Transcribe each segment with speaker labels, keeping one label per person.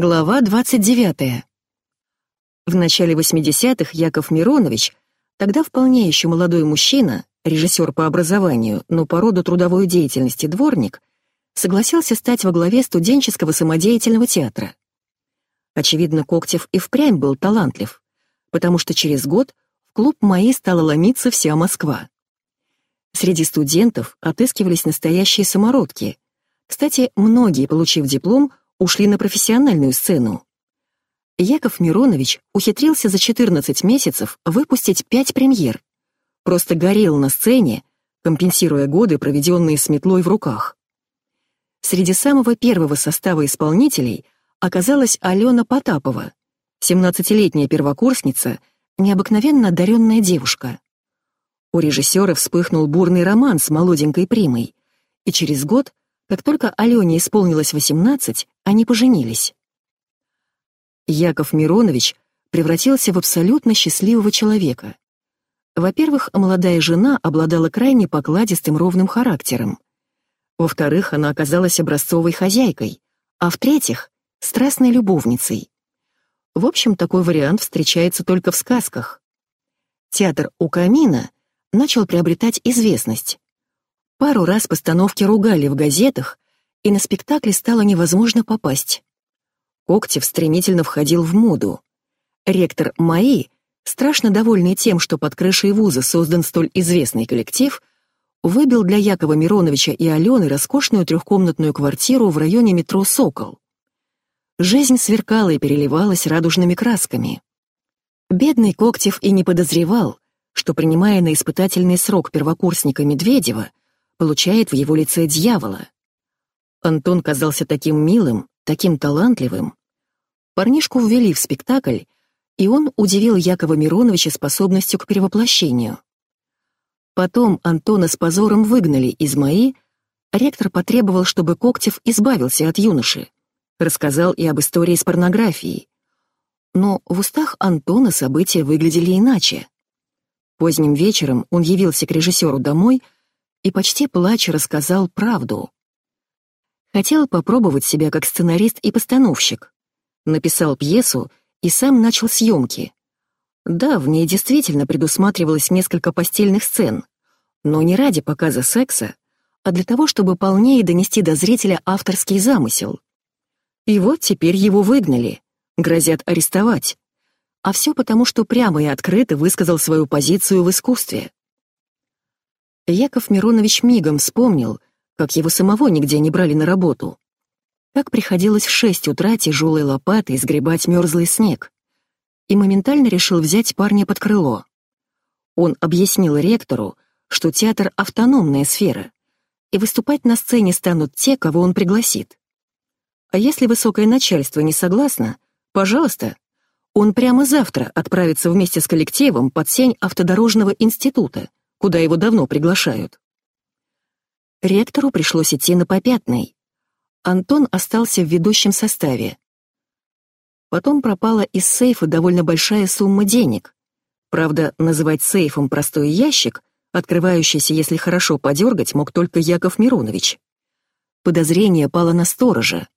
Speaker 1: Глава 29. В начале 80-х Яков Миронович, тогда вполне еще молодой мужчина, режиссер по образованию, но по роду трудовой деятельности дворник, согласился стать во главе студенческого самодеятельного театра. Очевидно, Коктев и впрямь был талантлив, потому что через год в клуб МАИ стала ломиться вся Москва. Среди студентов отыскивались настоящие самородки. Кстати, многие, получив диплом, ушли на профессиональную сцену. Яков Миронович ухитрился за 14 месяцев выпустить пять премьер. Просто горел на сцене, компенсируя годы, проведенные с метлой в руках. Среди самого первого состава исполнителей оказалась Алена Потапова, 17-летняя первокурсница, необыкновенно одаренная девушка. У режиссера вспыхнул бурный роман с молоденькой примой, и через год как только Алене исполнилось 18, они поженились. Яков Миронович превратился в абсолютно счастливого человека. Во-первых, молодая жена обладала крайне покладистым ровным характером. Во-вторых, она оказалась образцовой хозяйкой. А в-третьих, страстной любовницей. В общем, такой вариант встречается только в сказках. Театр у камина начал приобретать известность. Пару раз постановки ругали в газетах, и на спектакле стало невозможно попасть. Коктев стремительно входил в моду. Ректор МАИ, страшно довольный тем, что под крышей вуза создан столь известный коллектив, выбил для Якова Мироновича и Алены роскошную трехкомнатную квартиру в районе метро «Сокол». Жизнь сверкала и переливалась радужными красками. Бедный Коктев и не подозревал, что, принимая на испытательный срок первокурсника Медведева, получает в его лице дьявола. Антон казался таким милым, таким талантливым. Парнишку ввели в спектакль, и он удивил Якова Мироновича способностью к перевоплощению. Потом Антона с позором выгнали из МАИ, ректор потребовал, чтобы Коктев избавился от юноши. Рассказал и об истории с порнографией. Но в устах Антона события выглядели иначе. Поздним вечером он явился к режиссеру домой — и почти плача рассказал правду. Хотел попробовать себя как сценарист и постановщик. Написал пьесу и сам начал съемки. Да, в ней действительно предусматривалось несколько постельных сцен, но не ради показа секса, а для того, чтобы полнее донести до зрителя авторский замысел. И вот теперь его выгнали, грозят арестовать. А все потому, что прямо и открыто высказал свою позицию в искусстве. Яков Миронович мигом вспомнил, как его самого нигде не брали на работу. Как приходилось в шесть утра тяжелой лопатой сгребать мерзлый снег. И моментально решил взять парня под крыло. Он объяснил ректору, что театр — автономная сфера, и выступать на сцене станут те, кого он пригласит. А если высокое начальство не согласно, пожалуйста, он прямо завтра отправится вместе с коллективом под сень автодорожного института, куда его давно приглашают. Ректору пришлось идти на попятный. Антон остался в ведущем составе. Потом пропала из сейфа довольно большая сумма денег. Правда, называть сейфом простой ящик, открывающийся, если хорошо подергать, мог только Яков Миронович. Подозрение пало на сторожа,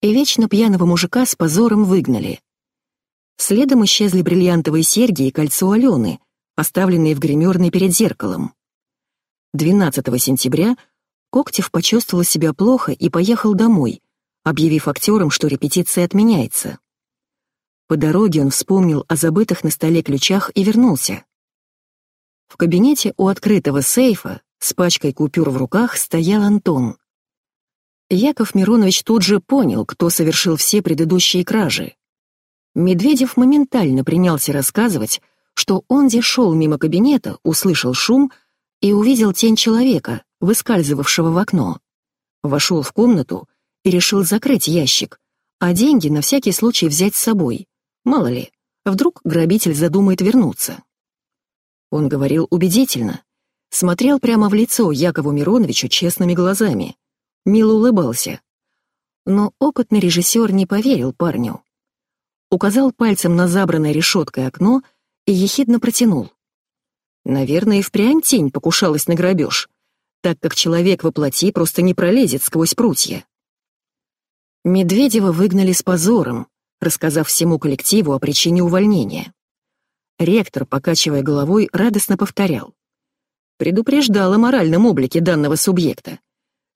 Speaker 1: и вечно пьяного мужика с позором выгнали. Следом исчезли бриллиантовые серьги и кольцо Алены — оставленные в гримерной перед зеркалом. 12 сентября Коктев почувствовал себя плохо и поехал домой, объявив актерам, что репетиция отменяется. По дороге он вспомнил о забытых на столе ключах и вернулся. В кабинете у открытого сейфа с пачкой купюр в руках стоял Антон. Яков Миронович тут же понял, кто совершил все предыдущие кражи. Медведев моментально принялся рассказывать, что он где шел мимо кабинета, услышал шум и увидел тень человека, выскальзывавшего в окно. Вошел в комнату и решил закрыть ящик, а деньги на всякий случай взять с собой. Мало ли, вдруг грабитель задумает вернуться. Он говорил убедительно, смотрел прямо в лицо Якову Мироновичу честными глазами, мило улыбался. Но опытный режиссер не поверил парню. Указал пальцем на забранное решеткой окно и ехидно протянул. Наверное, и впрямь тень покушалась на грабеж, так как человек во плоти просто не пролезет сквозь прутья. Медведева выгнали с позором, рассказав всему коллективу о причине увольнения. Ректор, покачивая головой, радостно повторял. Предупреждал о моральном облике данного субъекта.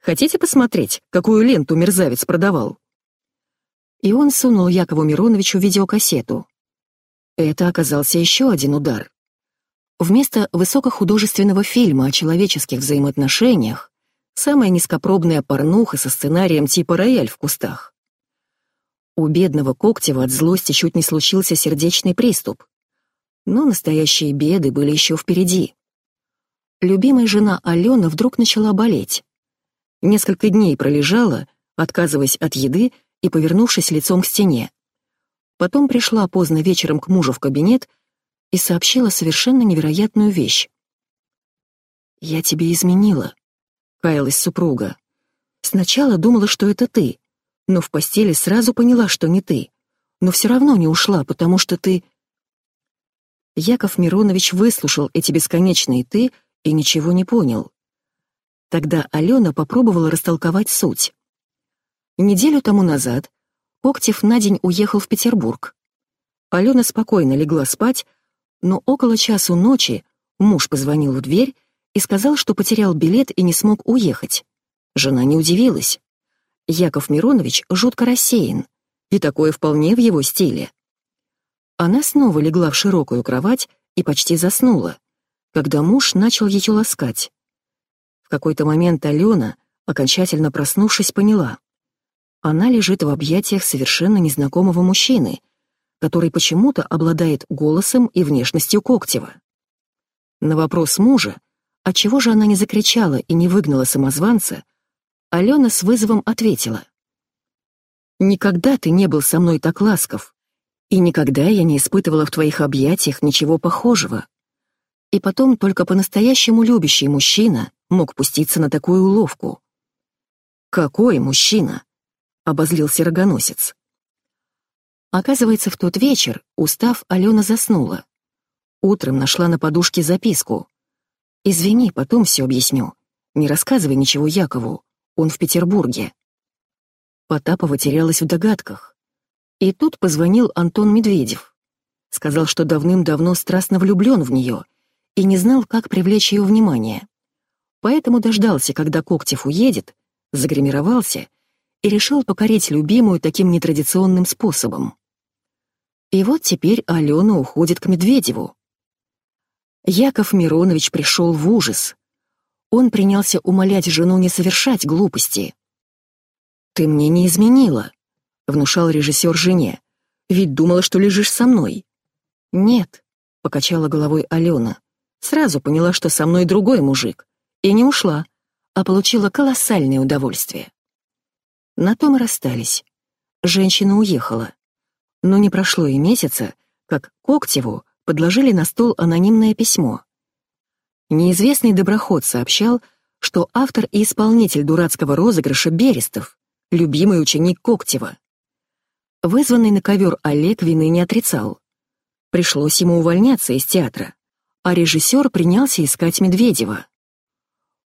Speaker 1: Хотите посмотреть, какую ленту мерзавец продавал? И он сунул Якову Мироновичу видеокассету. Это оказался еще один удар. Вместо высокохудожественного фильма о человеческих взаимоотношениях самая низкопробная порнуха со сценарием типа «Рояль в кустах». У бедного Коктева от злости чуть не случился сердечный приступ. Но настоящие беды были еще впереди. Любимая жена Алена вдруг начала болеть. Несколько дней пролежала, отказываясь от еды и повернувшись лицом к стене. Потом пришла поздно вечером к мужу в кабинет и сообщила совершенно невероятную вещь. «Я тебе изменила», — каялась супруга. «Сначала думала, что это ты, но в постели сразу поняла, что не ты. Но все равно не ушла, потому что ты...» Яков Миронович выслушал эти бесконечные «ты» и ничего не понял. Тогда Алена попробовала растолковать суть. Неделю тому назад Коктев на день уехал в Петербург. Алена спокойно легла спать, но около часу ночи муж позвонил в дверь и сказал, что потерял билет и не смог уехать. Жена не удивилась. Яков Миронович жутко рассеян, и такое вполне в его стиле. Она снова легла в широкую кровать и почти заснула, когда муж начал ее ласкать. В какой-то момент Алена, окончательно проснувшись, поняла. Она лежит в объятиях совершенно незнакомого мужчины, который почему-то обладает голосом и внешностью Коктева. На вопрос мужа, отчего же она не закричала и не выгнала самозванца, Алена с вызовом ответила. «Никогда ты не был со мной так ласков, и никогда я не испытывала в твоих объятиях ничего похожего. И потом только по-настоящему любящий мужчина мог пуститься на такую уловку. «Какой мужчина?» — обозлился рогоносец. Оказывается, в тот вечер, устав, Алена заснула. Утром нашла на подушке записку. «Извини, потом все объясню. Не рассказывай ничего Якову. Он в Петербурге». Потапова терялась в догадках. И тут позвонил Антон Медведев. Сказал, что давным-давно страстно влюблен в нее и не знал, как привлечь ее внимание. Поэтому дождался, когда Коктев уедет, загримировался и решил покорить любимую таким нетрадиционным способом. И вот теперь Алена уходит к Медведеву. Яков Миронович пришел в ужас. Он принялся умолять жену не совершать глупости. «Ты мне не изменила», — внушал режиссер жене. «Ведь думала, что лежишь со мной». «Нет», — покачала головой Алена. Сразу поняла, что со мной другой мужик. И не ушла, а получила колоссальное удовольствие. На том и расстались. Женщина уехала. Но не прошло и месяца, как Коктеву подложили на стол анонимное письмо. Неизвестный доброход сообщал, что автор и исполнитель дурацкого розыгрыша Берестов, любимый ученик Коктева. Вызванный на ковер Олег вины не отрицал. Пришлось ему увольняться из театра, а режиссер принялся искать Медведева.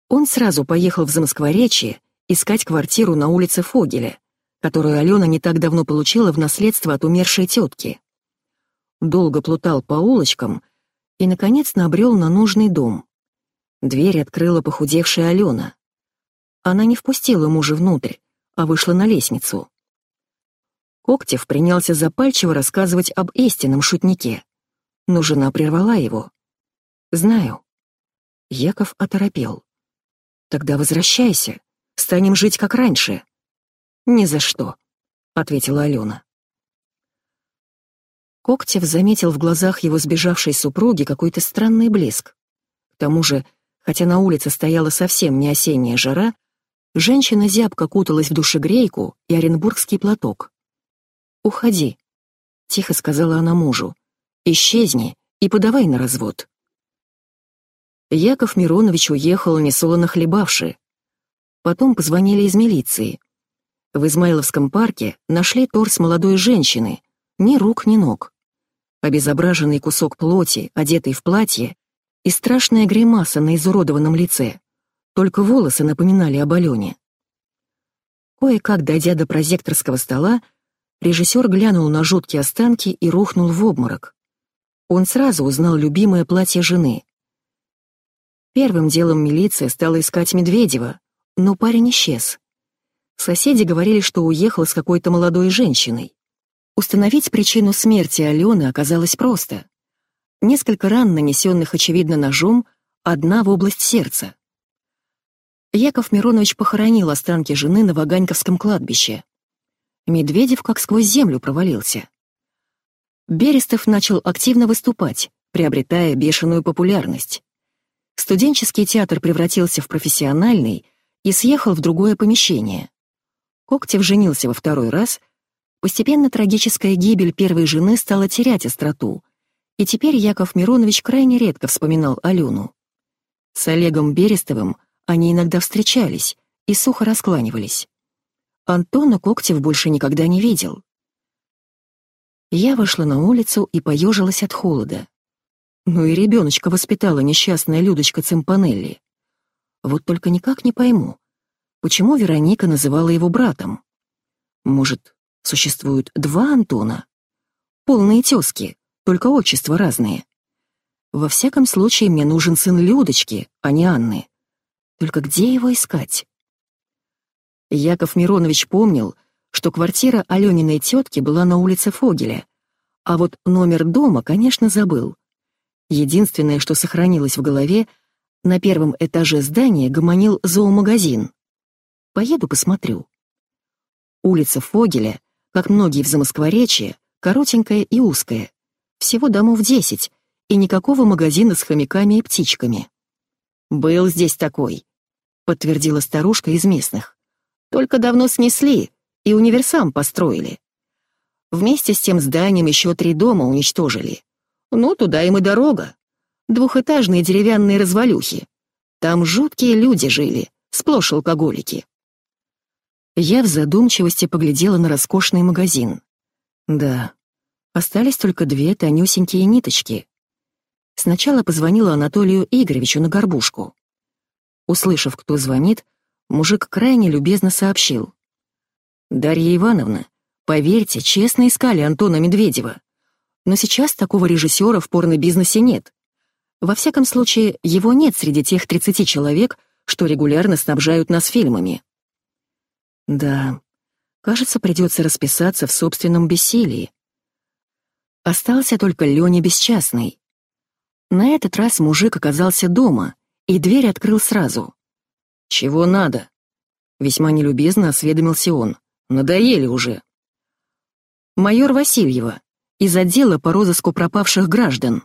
Speaker 1: Он сразу поехал в Замоскворечье искать квартиру на улице Фогеля, которую Алена не так давно получила в наследство от умершей тетки. Долго плутал по улочкам и, наконец, набрел на нужный дом. Дверь открыла похудевшая Алена. Она не впустила мужа внутрь, а вышла на лестницу. Коктев принялся запальчиво рассказывать об истинном шутнике, но жена прервала его. «Знаю». Яков оторопел. «Тогда возвращайся, станем жить как раньше». «Ни за что», — ответила Алена. Коктев заметил в глазах его сбежавшей супруги какой-то странный блеск. К тому же, хотя на улице стояла совсем не осенняя жара, женщина зябко куталась в душегрейку и оренбургский платок. «Уходи», — тихо сказала она мужу. «Исчезни и подавай на развод». Яков Миронович уехал, несолоно хлебавши. Потом позвонили из милиции. В Измайловском парке нашли торс молодой женщины, ни рук, ни ног. Обезображенный кусок плоти, одетый в платье, и страшная гримаса на изуродованном лице. Только волосы напоминали об Алене. Кое-как дойдя до прозекторского стола, режиссер глянул на жуткие останки и рухнул в обморок. Он сразу узнал любимое платье жены. Первым делом милиция стала искать Медведева, но парень исчез. Соседи говорили, что уехал с какой-то молодой женщиной. Установить причину смерти Алены оказалось просто. Несколько ран, нанесенных, очевидно, ножом, одна в область сердца. Яков Миронович похоронил останки жены на Ваганьковском кладбище. Медведев как сквозь землю провалился. Берестов начал активно выступать, приобретая бешеную популярность. Студенческий театр превратился в профессиональный и съехал в другое помещение. Коктев женился во второй раз, постепенно трагическая гибель первой жены стала терять остроту, и теперь Яков Миронович крайне редко вспоминал Алену. С Олегом Берестовым они иногда встречались и сухо раскланивались. Антона Коктев больше никогда не видел. Я вышла на улицу и поежилась от холода. Ну и ребеночка воспитала несчастная Людочка Цимпанелли. Вот только никак не пойму, Почему Вероника называла его братом? Может, существует два Антона? Полные тезки, только отчества разные. Во всяком случае, мне нужен сын Людочки, а не Анны. Только где его искать? Яков Миронович помнил, что квартира Алёниной тетки была на улице Фогеля, а вот номер дома, конечно, забыл. Единственное, что сохранилось в голове, на первом этаже здания гомонил зоомагазин. Поеду посмотрю. Улица Фогеля, как многие в Замоскворечье, коротенькая и узкая. Всего домов десять, и никакого магазина с хомяками и птичками. «Был здесь такой», — подтвердила старушка из местных. «Только давно снесли и универсам построили. Вместе с тем зданием еще три дома уничтожили. Ну, туда им и дорога. Двухэтажные деревянные развалюхи. Там жуткие люди жили, сплошь алкоголики. Я в задумчивости поглядела на роскошный магазин. Да, остались только две тонюсенькие ниточки. Сначала позвонила Анатолию Игоревичу на горбушку. Услышав, кто звонит, мужик крайне любезно сообщил. «Дарья Ивановна, поверьте, честно искали Антона Медведева. Но сейчас такого режиссера в порно-бизнесе нет. Во всяком случае, его нет среди тех 30 человек, что регулярно снабжают нас фильмами. Да, кажется, придется расписаться в собственном бессилии. Остался только Леня Бесчастный. На этот раз мужик оказался дома, и дверь открыл сразу. «Чего надо?» Весьма нелюбезно осведомился он. «Надоели уже». «Майор Васильева, из отдела по розыску пропавших граждан».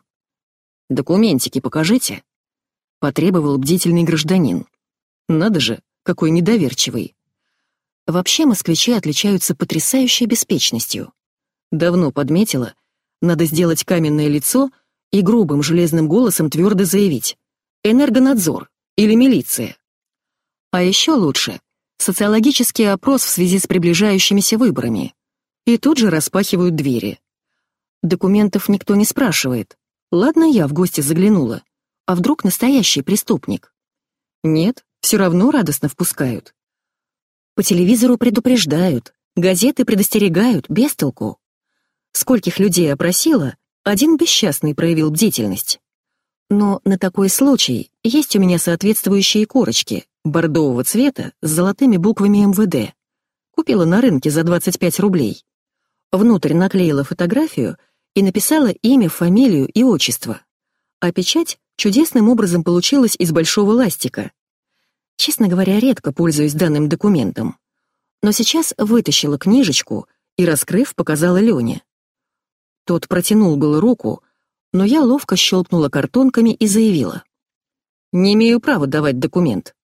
Speaker 1: «Документики покажите», — потребовал бдительный гражданин. «Надо же, какой недоверчивый. Вообще москвичи отличаются потрясающей беспечностью. Давно подметила, надо сделать каменное лицо и грубым железным голосом твердо заявить «Энергонадзор» или «Милиция». А еще лучше — социологический опрос в связи с приближающимися выборами. И тут же распахивают двери. Документов никто не спрашивает. Ладно, я в гости заглянула. А вдруг настоящий преступник? Нет, все равно радостно впускают. По телевизору предупреждают, газеты предостерегают, без толку. Скольких людей опросила, один бесчастный проявил бдительность. Но на такой случай есть у меня соответствующие корочки, бордового цвета, с золотыми буквами МВД. Купила на рынке за 25 рублей. Внутрь наклеила фотографию и написала имя, фамилию и отчество. А печать чудесным образом получилась из большого ластика, Честно говоря, редко пользуюсь данным документом. Но сейчас вытащила книжечку и, раскрыв, показала Лене. Тот протянул было руку, но я ловко щелкнула картонками и заявила. «Не имею права давать документ».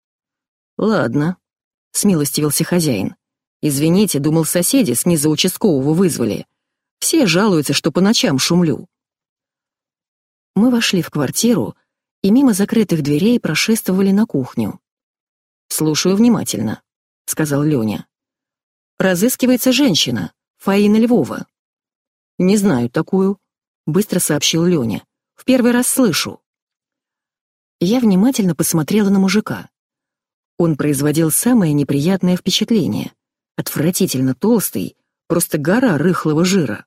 Speaker 1: «Ладно», — смилостивился хозяин. «Извините, думал, соседи снизу участкового вызвали. Все жалуются, что по ночам шумлю». Мы вошли в квартиру и мимо закрытых дверей прошествовали на кухню. «Слушаю внимательно», — сказал Леня. «Разыскивается женщина, Фаина Львова». «Не знаю такую», — быстро сообщил Леня. «В первый раз слышу». Я внимательно посмотрела на мужика. Он производил самое неприятное впечатление. Отвратительно толстый, просто гора рыхлого жира.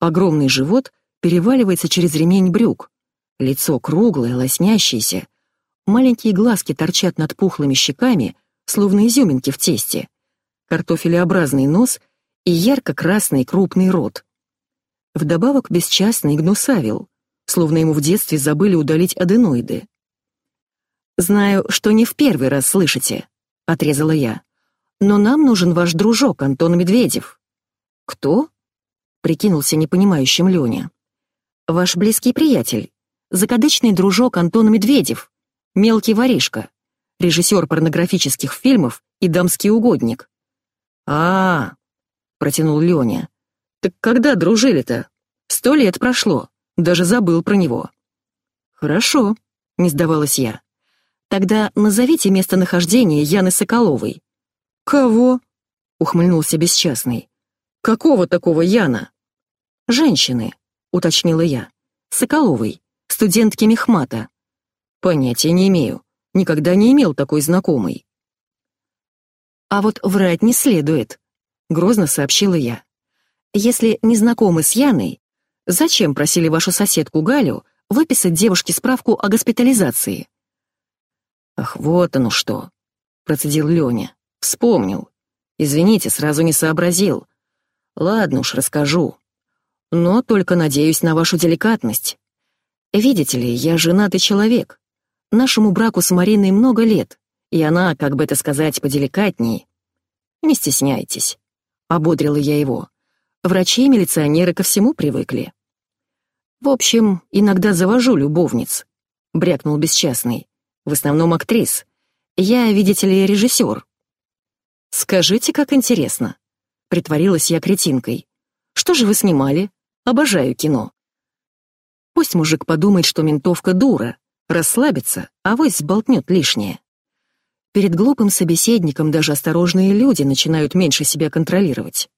Speaker 1: Огромный живот переваливается через ремень брюк. Лицо круглое, лоснящееся. Маленькие глазки торчат над пухлыми щеками, словно изюминки в тесте. Картофелеобразный нос и ярко-красный крупный рот. Вдобавок бесчастный гнусавил, словно ему в детстве забыли удалить аденоиды. «Знаю, что не в первый раз слышите», — отрезала я. «Но нам нужен ваш дружок, Антон Медведев». «Кто?» — прикинулся непонимающим Лёня. «Ваш близкий приятель, закадычный дружок Антон Медведев, мелкий воришка, режиссер порнографических фильмов и дамский угодник». «А-а-а», протянул Лёня. «Так когда дружили-то? Сто лет прошло, даже забыл про него». «Хорошо», — не сдавалась я. Тогда назовите местонахождение Яны Соколовой. Кого? ухмыльнулся бесчастный. Какого такого Яна? Женщины, уточнила я. Соколовой, студентки Мехмата. Понятия не имею. Никогда не имел такой знакомой. А вот врать не следует, грозно сообщила я. Если не знакомы с Яной, зачем просили вашу соседку Галю выписать девушке справку о госпитализации? «Ах, вот оно что!» — процедил Лёня. «Вспомнил. Извините, сразу не сообразил. Ладно уж, расскажу. Но только надеюсь на вашу деликатность. Видите ли, я женатый человек. Нашему браку с Мариной много лет, и она, как бы это сказать, поделикатней. Не стесняйтесь», — ободрила я его. «Врачи и милиционеры ко всему привыкли». «В общем, иногда завожу любовниц», — брякнул бесчастный в основном актрис. Я, видите ли, режиссер. Скажите, как интересно. Притворилась я кретинкой. Что же вы снимали? Обожаю кино. Пусть мужик подумает, что ментовка дура, расслабится, а вось сболтнет лишнее. Перед глупым собеседником даже осторожные люди начинают меньше себя контролировать.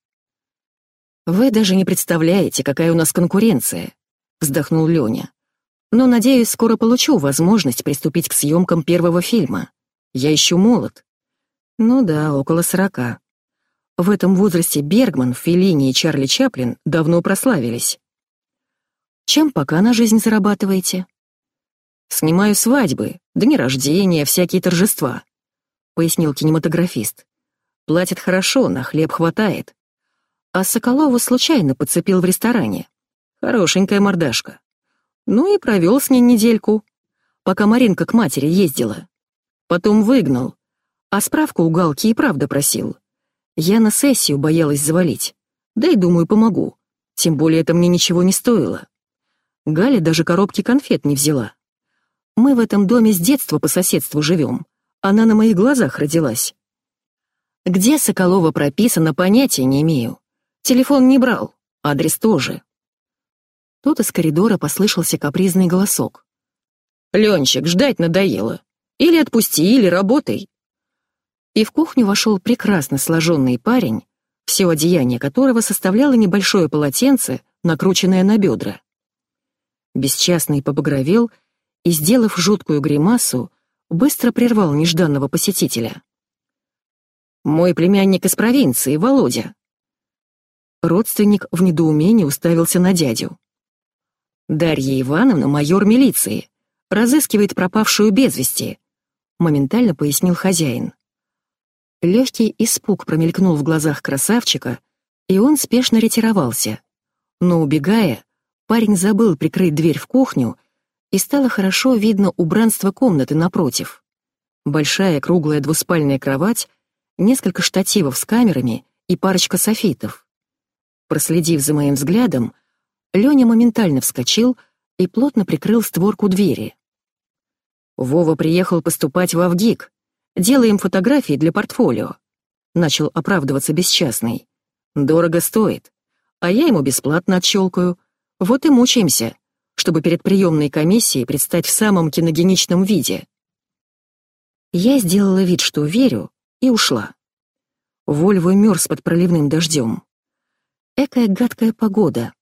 Speaker 1: «Вы даже не представляете, какая у нас конкуренция», — вздохнул Лёня. Но, надеюсь, скоро получу возможность приступить к съемкам первого фильма. Я еще молод. Ну да, около сорока. В этом возрасте Бергман, Феллини и Чарли Чаплин давно прославились. Чем пока на жизнь зарабатываете? Снимаю свадьбы, дни рождения, всякие торжества, пояснил кинематографист. Платят хорошо, на хлеб хватает. А Соколову случайно подцепил в ресторане. Хорошенькая мордашка. Ну и провел с ней недельку, пока Маринка к матери ездила. Потом выгнал, а справку у Галки и правда просил. Я на сессию боялась завалить. Да и думаю, помогу. Тем более это мне ничего не стоило. Галя даже коробки конфет не взяла. Мы в этом доме с детства по соседству живем. Она на моих глазах родилась. Где Соколова прописано, понятия не имею. Телефон не брал, адрес тоже. Тут из коридора послышался капризный голосок. «Ленчик, ждать надоело. Или отпусти, или работай». И в кухню вошел прекрасно сложенный парень, все одеяние которого составляло небольшое полотенце, накрученное на бедра. Бесчастный побагровел и, сделав жуткую гримасу, быстро прервал нежданного посетителя. «Мой племянник из провинции, Володя». Родственник в недоумении уставился на дядю. Дарья Ивановна — майор милиции, разыскивает пропавшую без вести», — моментально пояснил хозяин. Легкий испуг промелькнул в глазах красавчика, и он спешно ретировался. Но, убегая, парень забыл прикрыть дверь в кухню, и стало хорошо видно убранство комнаты напротив. Большая круглая двуспальная кровать, несколько штативов с камерами и парочка софитов. Проследив за моим взглядом, Лёня моментально вскочил и плотно прикрыл створку двери. «Вова приехал поступать в Авгик. Делаем фотографии для портфолио», — начал оправдываться бесчастный. «Дорого стоит. А я ему бесплатно отщелкаю. Вот и мучаемся, чтобы перед приемной комиссией предстать в самом киногеничном виде». Я сделала вид, что верю, и ушла. Вольво мерз под проливным дождем. Экая гадкая погода.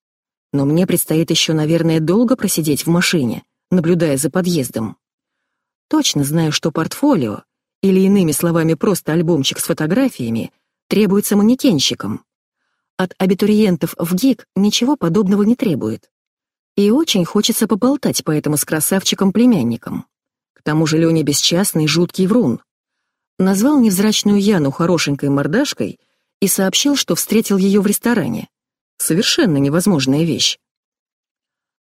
Speaker 1: Но мне предстоит еще, наверное, долго просидеть в машине, наблюдая за подъездом. Точно знаю, что портфолио, или иными словами просто альбомчик с фотографиями, требуется манекенщикам. От абитуриентов в ГИК ничего подобного не требует. И очень хочется поболтать поэтому с красавчиком-племянником. К тому же Леня бесчастный жуткий врун. Назвал невзрачную Яну хорошенькой мордашкой и сообщил, что встретил ее в ресторане. Совершенно невозможная вещь.